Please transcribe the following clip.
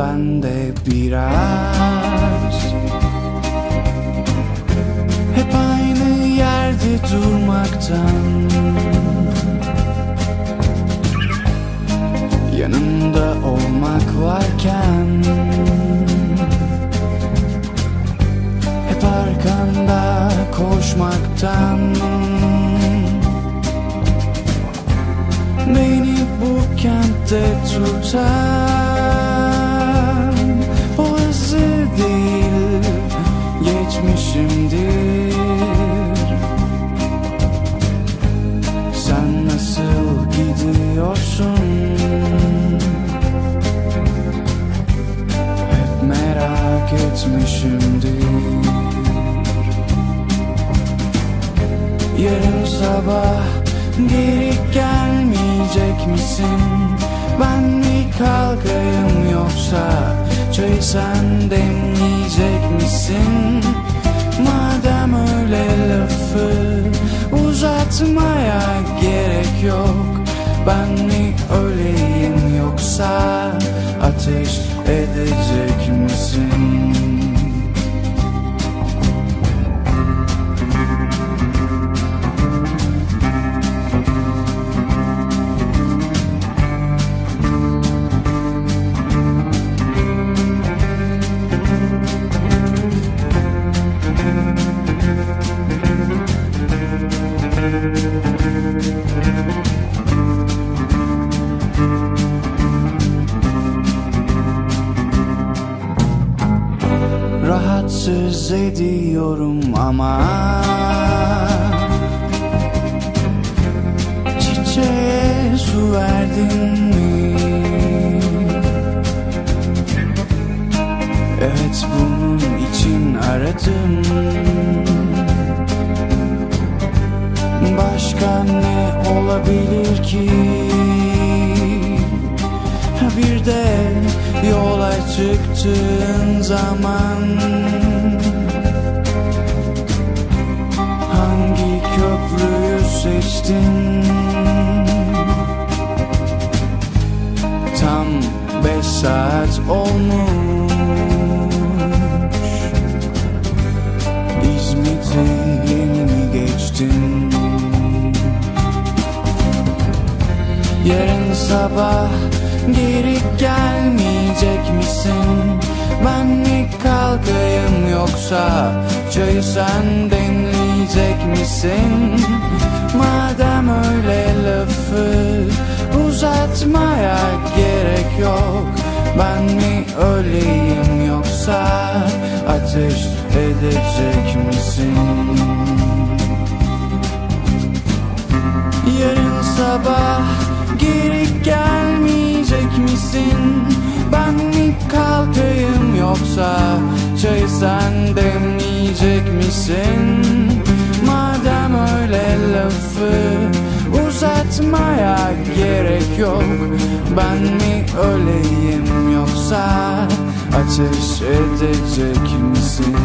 ben de biraz. Hep aynı yerde durmaktan. Yanımda olmak varken. Hep arkanda koşmaktan. Beni bu kentte tutan merak etmişimdir Yarın sabah geri gelmeyecek misin? Ben mi kalkayım yoksa çayı sen demleyecek misin? Madem öyle lafı uzatmaya gerek yok Ben mi öleyim yoksa ateş edecek misin? Rahatsız ediyorum ama Çiçeğe su verdin mi? Evet bunun için aradım Başka ne olabilir ki? Bir de yola çıktığın zaman seçtin? Tam beş saat olmuş İzmit'i yeni geçtin? Yarın sabah geri gelmeyecek misin? Ben mi kalkayım yoksa çayı sen demleyecek misin? Madem öyle lafı uzatmaya gerek yok Ben mi öleyim yoksa ateş edecek misin? Yarın sabah geri gelmeyecek misin? Ben mi kalkayım yoksa çayı sen demleyecek misin? Uzatmaya gerek yok Ben mi öleyim yoksa ateş edecek misin?